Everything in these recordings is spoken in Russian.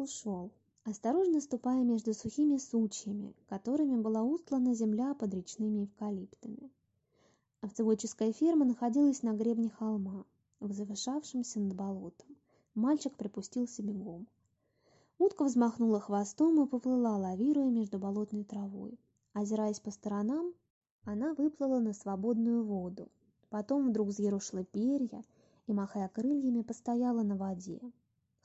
ушел, осторожно ступая между сухими сучьями, которыми была устлана земля под речными эвкалиптами. Овцеводческая ферма находилась на гребне холма, возвышавшемся над болотом. Мальчик припустился бегом. Утка взмахнула хвостом и поплыла, лавируя между болотной травой. Озираясь по сторонам, она выплыла на свободную воду. Потом вдруг взъерушила перья и, махая крыльями, постояла на воде.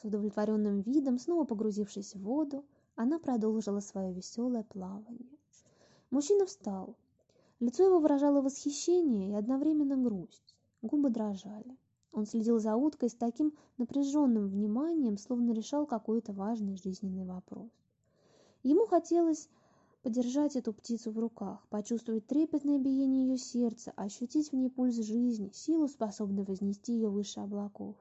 С удовлетворенным видом, снова погрузившись в воду, она продолжила свое веселое плавание. Мужчина встал. Лицо его выражало восхищение и одновременно грусть. Губы дрожали. Он следил за уткой с таким напряженным вниманием, словно решал какой-то важный жизненный вопрос. Ему хотелось подержать эту птицу в руках, почувствовать трепетное биение ее сердца, ощутить в ней пульс жизни, силу, способную вознести ее выше облаков.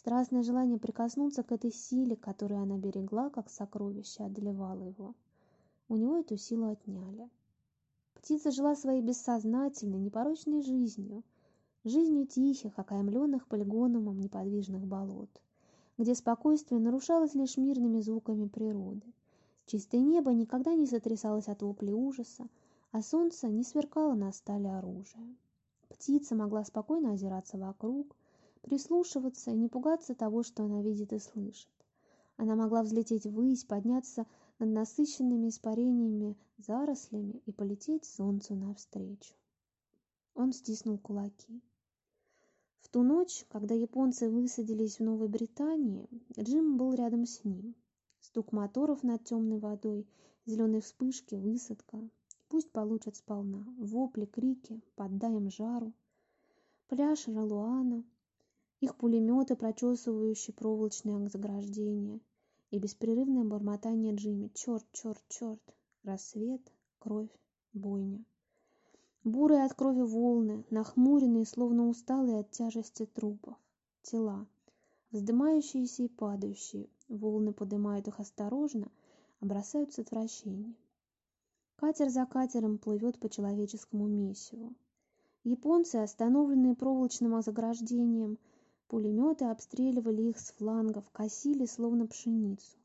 Страстное желание прикоснуться к этой силе, которую она берегла, как сокровище, одолевало его. У него эту силу отняли. Птица жила своей бессознательной, непорочной жизнью, жизнью тихих, окаймленных полигонумом неподвижных болот, где спокойствие нарушалось лишь мирными звуками природы. Чистое небо никогда не сотрясалось от вопли ужаса, а солнце не сверкало на стали оружия. Птица могла спокойно озираться вокруг, прислушиваться и не пугаться того, что она видит и слышит. Она могла взлететь ввысь, подняться над насыщенными испарениями зарослями и полететь солнцу навстречу. Он стиснул кулаки. В ту ночь, когда японцы высадились в Новой Британии, Джим был рядом с ним. Стук моторов над темной водой, зеленые вспышки, высадка. Пусть получат сполна. Вопли, крики, поддай им жару. Пляж Ралуана, их пулеметы, прочесывающие проволочные заграждения, и беспрерывное бормотание Джимми. Черт, черт, черт. Рассвет, кровь, бойня. Бурые от крови волны, нахмуренные, словно усталые от тяжести трупов. Тела, вздымающиеся и падающие, волны поднимают их осторожно, а с отвращением. Катер за катером плывет по человеческому месиву. Японцы, остановленные проволочным заграждением, пулеметы обстреливали их с флангов, косили, словно пшеницу.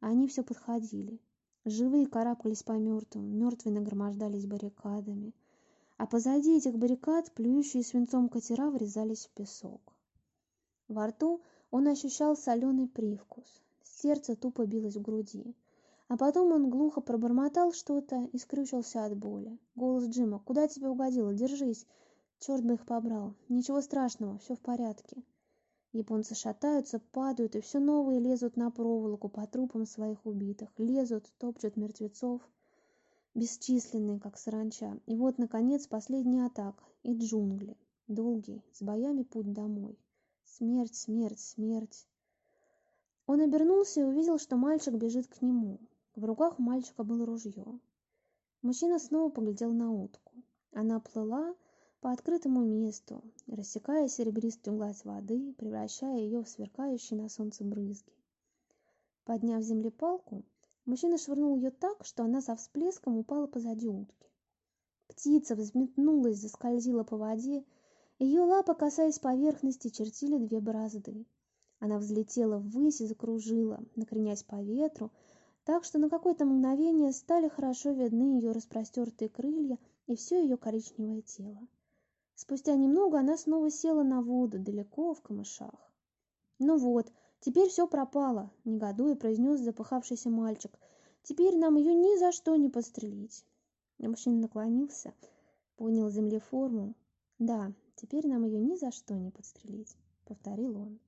Они все подходили. Живые карабкались по мертвым, мертвые нагромождались баррикадами – а позади этих баррикад плюющие свинцом катера врезались в песок. Во рту он ощущал соленый привкус, сердце тупо билось в груди. А потом он глухо пробормотал что-то и скрючился от боли. Голос Джима. «Куда тебе угодило? Держись!» Черт бы их побрал. Ничего страшного, все в порядке. Японцы шатаются, падают и все новые лезут на проволоку по трупам своих убитых. Лезут, топчут мертвецов бесчисленные, как саранча. И вот, наконец, последняя атака. И джунгли. Долгий, с боями путь домой. Смерть, смерть, смерть. Он обернулся и увидел, что мальчик бежит к нему. В руках у мальчика было ружье. Мужчина снова поглядел на утку. Она плыла по открытому месту, рассекая серебристую гладь воды, превращая ее в сверкающие на солнце брызги. Подняв землепалку, Мужчина швырнул ее так, что она со всплеском упала позади утки. Птица взметнулась, заскользила по воде. Ее лапы, касаясь поверхности, чертили две борозды. Она взлетела ввысь и закружила, накренясь по ветру, так что на какое-то мгновение стали хорошо видны ее распростертые крылья и все ее коричневое тело. Спустя немного она снова села на воду, далеко в камышах. Ну вот, теперь все пропало негодуя произнес запыхавшийся мальчик. Теперь нам ее ни за что не подстрелить мужчина наклонился поднял земле форму. Да теперь нам ее ни за что не подстрелить повторил он